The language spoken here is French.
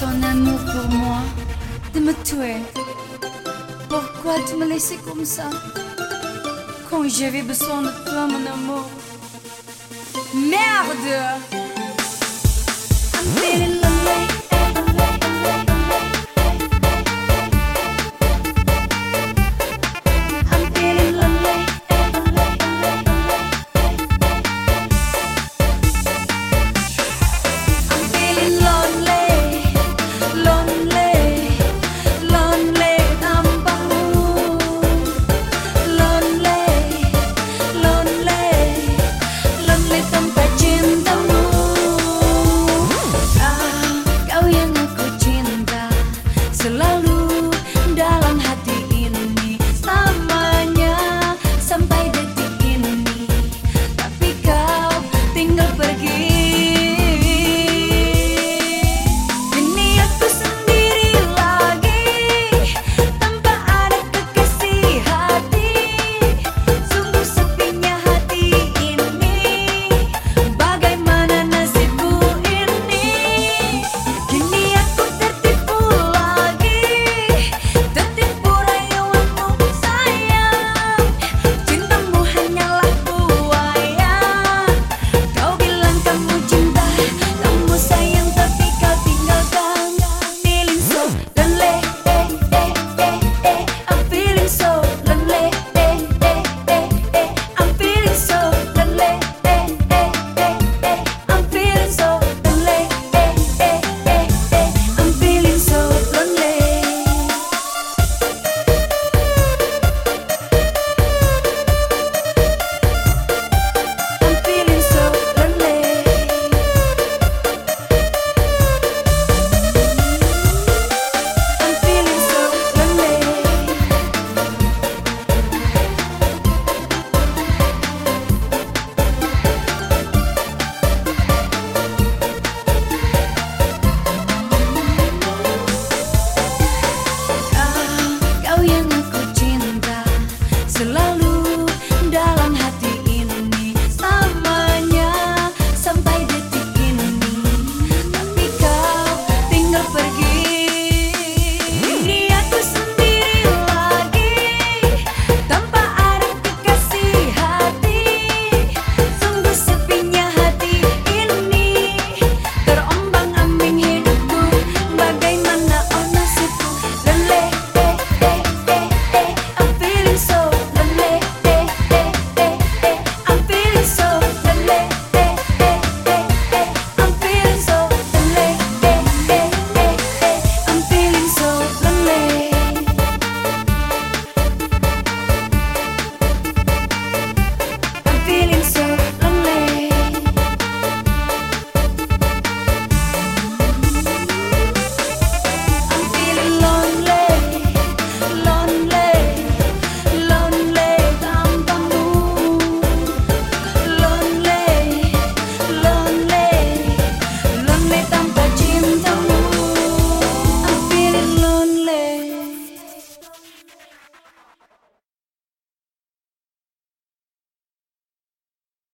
ton amour pour moi de me tuer. Pourquoi tu me laisses comme ça? Quand j'avais besoin de toi, mon amour. Merde